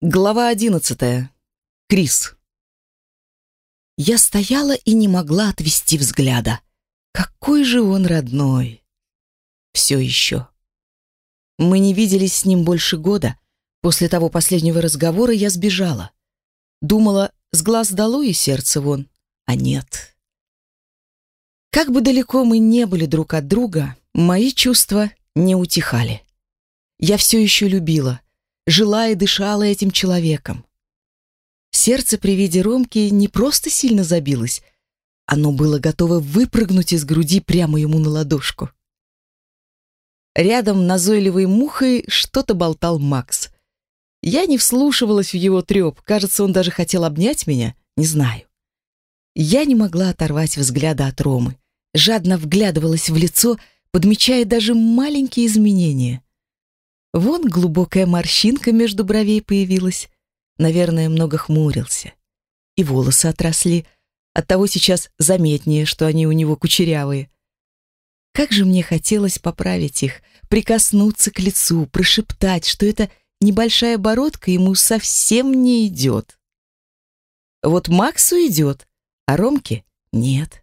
Глава одиннадцатая. Крис. Я стояла и не могла отвести взгляда. Какой же он родной. Все еще. Мы не виделись с ним больше года. После того последнего разговора я сбежала. Думала, с глаз долой и сердце вон. А нет. Как бы далеко мы не были друг от друга, мои чувства не утихали. Я все еще любила — жила и дышала этим человеком. Сердце при виде Ромки не просто сильно забилось, оно было готово выпрыгнуть из груди прямо ему на ладошку. Рядом назойливой мухой что-то болтал Макс. Я не вслушивалась в его треп, кажется, он даже хотел обнять меня, не знаю. Я не могла оторвать взгляда от Ромы, жадно вглядывалась в лицо, подмечая даже маленькие изменения. Вон глубокая морщинка между бровей появилась. Наверное, много хмурился. И волосы отросли. Оттого сейчас заметнее, что они у него кучерявые. Как же мне хотелось поправить их, прикоснуться к лицу, прошептать, что эта небольшая бородка ему совсем не идет. Вот Максу идет, а Ромке нет.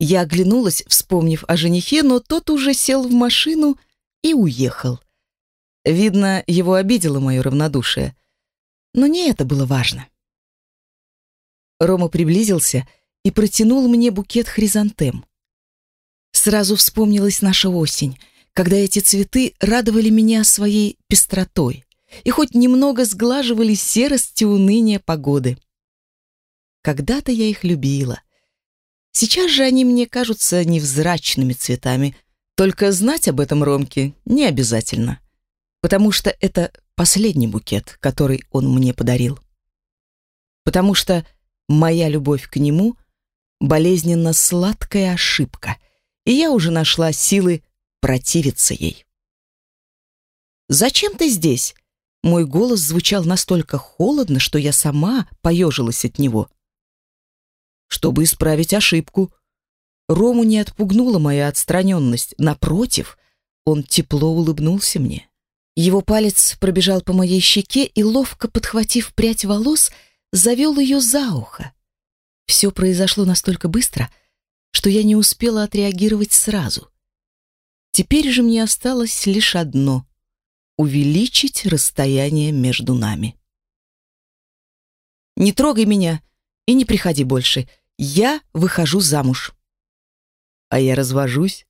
Я оглянулась, вспомнив о женихе, но тот уже сел в машину и уехал. Видно, его обидело мое равнодушие. Но не это было важно. Рома приблизился и протянул мне букет хризантем. Сразу вспомнилась наша осень, когда эти цветы радовали меня своей пестротой и хоть немного сглаживали серость и уныние погоды. Когда-то я их любила. Сейчас же они мне кажутся невзрачными цветами, только знать об этом Ромке не обязательно потому что это последний букет, который он мне подарил. Потому что моя любовь к нему — болезненно сладкая ошибка, и я уже нашла силы противиться ей. «Зачем ты здесь?» Мой голос звучал настолько холодно, что я сама поежилась от него. Чтобы исправить ошибку. Рому не отпугнула моя отстраненность. Напротив, он тепло улыбнулся мне. Его палец пробежал по моей щеке и, ловко подхватив прядь волос, завел ее за ухо. Все произошло настолько быстро, что я не успела отреагировать сразу. Теперь же мне осталось лишь одно — увеличить расстояние между нами. «Не трогай меня и не приходи больше. Я выхожу замуж». «А я развожусь?»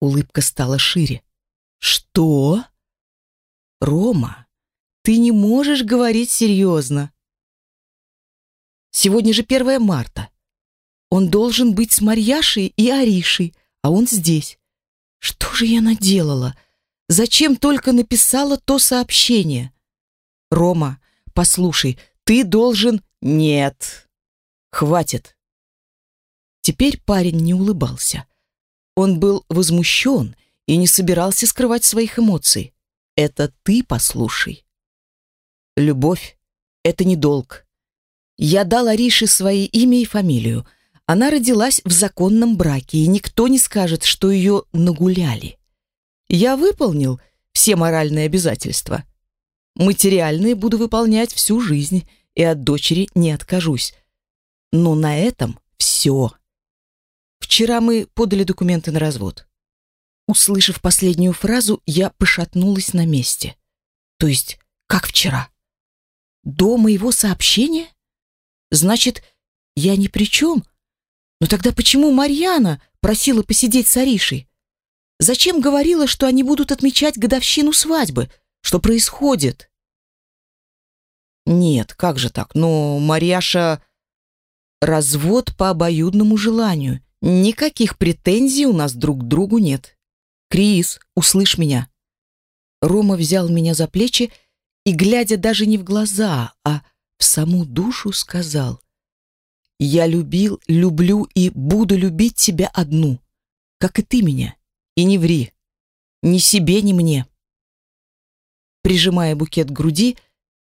Улыбка стала шире. «Что?» Рома, ты не можешь говорить серьезно. Сегодня же 1 марта. Он должен быть с Марьяшей и Аришей, а он здесь. Что же я наделала? Зачем только написала то сообщение? Рома, послушай, ты должен... Нет. Хватит. Теперь парень не улыбался. Он был возмущен и не собирался скрывать своих эмоций. Это ты послушай. Любовь — это не долг. Я дал Арише свои имя и фамилию. Она родилась в законном браке, и никто не скажет, что ее нагуляли. Я выполнил все моральные обязательства. Материальные буду выполнять всю жизнь, и от дочери не откажусь. Но на этом все. Вчера мы подали документы на развод. Услышав последнюю фразу, я пошатнулась на месте. То есть, как вчера? До моего сообщения? Значит, я ни при чем? Но тогда почему Марьяна просила посидеть с Аришей? Зачем говорила, что они будут отмечать годовщину свадьбы? Что происходит? Нет, как же так? Но Марьяша... Развод по обоюдному желанию. Никаких претензий у нас друг к другу нет. «Крис, услышь меня!» Рома взял меня за плечи и, глядя даже не в глаза, а в саму душу, сказал «Я любил, люблю и буду любить тебя одну, как и ты меня, и не ври, ни себе, ни мне». Прижимая букет к груди,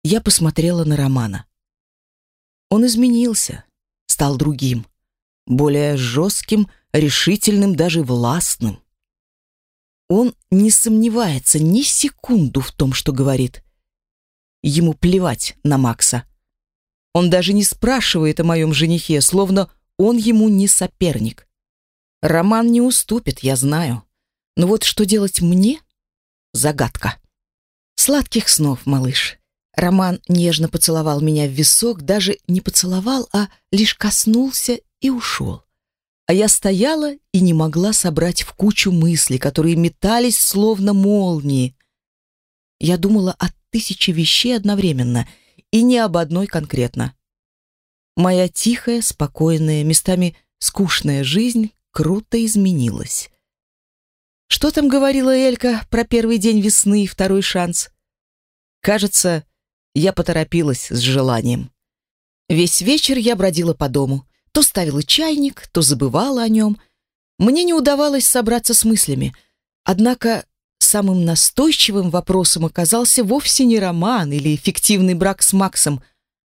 я посмотрела на Романа. Он изменился, стал другим, более жестким, решительным, даже властным. Он не сомневается ни секунду в том, что говорит. ему плевать на Макса. Он даже не спрашивает о моем женихе, словно он ему не соперник. Роман не уступит, я знаю. Но вот что делать мне? Загадка. Сладких снов, малыш. Роман нежно поцеловал меня в висок, даже не поцеловал, а лишь коснулся и ушел. А я стояла и не могла собрать в кучу мысли, которые метались словно молнии. Я думала о тысяче вещей одновременно и не об одной конкретно. Моя тихая, спокойная, местами скучная жизнь круто изменилась. Что там говорила Элька про первый день весны и второй шанс? Кажется, я поторопилась с желанием. Весь вечер я бродила по дому. То ставила чайник, то забывала о нем. Мне не удавалось собраться с мыслями. Однако самым настойчивым вопросом оказался вовсе не роман или фиктивный брак с Максом,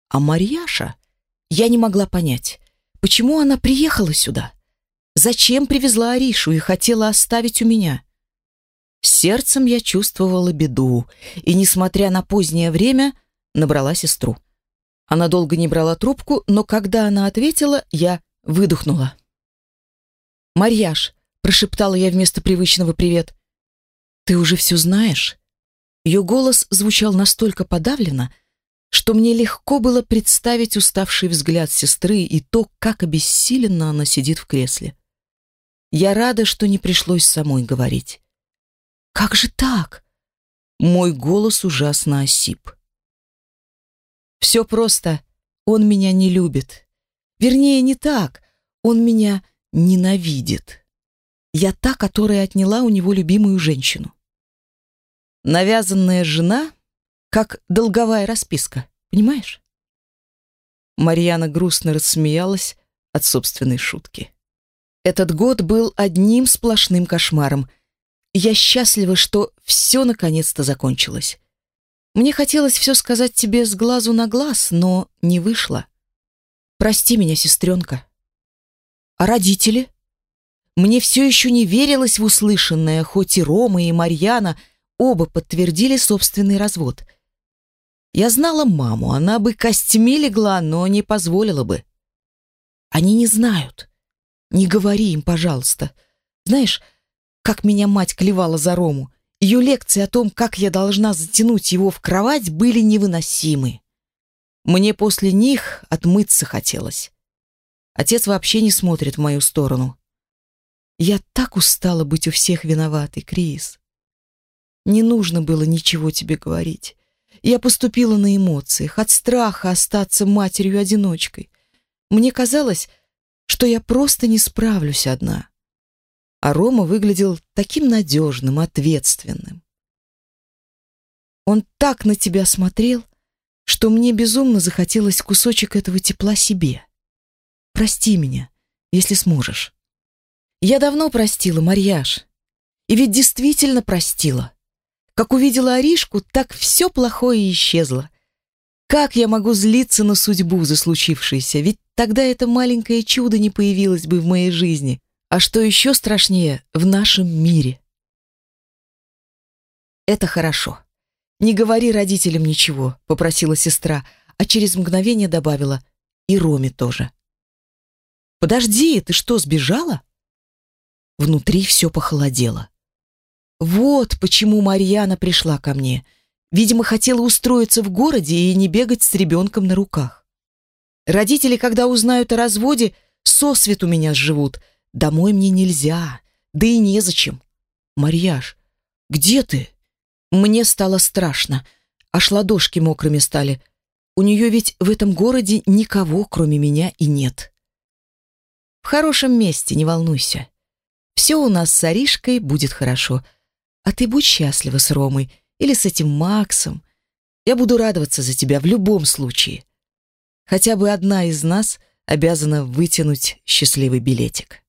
а Марьяша. Я не могла понять, почему она приехала сюда? Зачем привезла Аришу и хотела оставить у меня? Сердцем я чувствовала беду, и, несмотря на позднее время, набрала сестру. Она долго не брала трубку, но когда она ответила, я выдохнула. «Марьяш», — прошептала я вместо привычного «привет», — «ты уже все знаешь?» Ее голос звучал настолько подавленно, что мне легко было представить уставший взгляд сестры и то, как обессиленно она сидит в кресле. Я рада, что не пришлось самой говорить. «Как же так?» Мой голос ужасно осип. Все просто. Он меня не любит. Вернее, не так. Он меня ненавидит. Я та, которая отняла у него любимую женщину. Навязанная жена, как долговая расписка, понимаешь? Марьяна грустно рассмеялась от собственной шутки. Этот год был одним сплошным кошмаром. Я счастлива, что все наконец-то закончилось. Мне хотелось все сказать тебе с глазу на глаз, но не вышло. Прости меня, сестренка. А родители? Мне все еще не верилось в услышанное, хоть и Рома, и Марьяна оба подтвердили собственный развод. Я знала маму, она бы костьми легла, но не позволила бы. Они не знают. Не говори им, пожалуйста. Знаешь, как меня мать клевала за Рому. Ее лекции о том, как я должна затянуть его в кровать, были невыносимы. Мне после них отмыться хотелось. Отец вообще не смотрит в мою сторону. Я так устала быть у всех виноватой, Крис. Не нужно было ничего тебе говорить. Я поступила на эмоциях, от страха остаться матерью-одиночкой. Мне казалось, что я просто не справлюсь одна а Рома выглядел таким надежным, ответственным. Он так на тебя смотрел, что мне безумно захотелось кусочек этого тепла себе. Прости меня, если сможешь. Я давно простила, Марьяш. И ведь действительно простила. Как увидела Аришку, так все плохое исчезло. Как я могу злиться на судьбу за случившееся? Ведь тогда это маленькое чудо не появилось бы в моей жизни. А что еще страшнее, в нашем мире. Это хорошо. Не говори родителям ничего, попросила сестра, а через мгновение добавила: и Роме тоже. Подожди, ты что, сбежала? Внутри все похолодело. Вот почему Марьяна пришла ко мне. Видимо, хотела устроиться в городе и не бегать с ребенком на руках. Родители, когда узнают о разводе, сосвет у меня сживут, Домой мне нельзя, да и незачем. Марьяш, где ты? Мне стало страшно, аж ладошки мокрыми стали. У нее ведь в этом городе никого, кроме меня, и нет. В хорошем месте, не волнуйся. Все у нас с Аришкой будет хорошо. А ты будь счастлива с Ромой или с этим Максом. Я буду радоваться за тебя в любом случае. Хотя бы одна из нас обязана вытянуть счастливый билетик.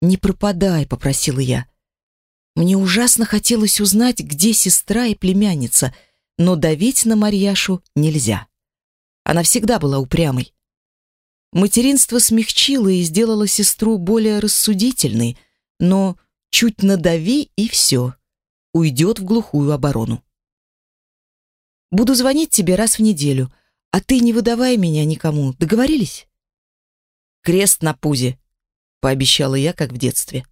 «Не пропадай», — попросила я. Мне ужасно хотелось узнать, где сестра и племянница, но давить на Марьяшу нельзя. Она всегда была упрямой. Материнство смягчило и сделало сестру более рассудительной, но чуть надави и все, уйдет в глухую оборону. Буду звонить тебе раз в неделю, а ты не выдавай меня никому. Договорились?» «Крест на пузе», — пообещала я, как в детстве.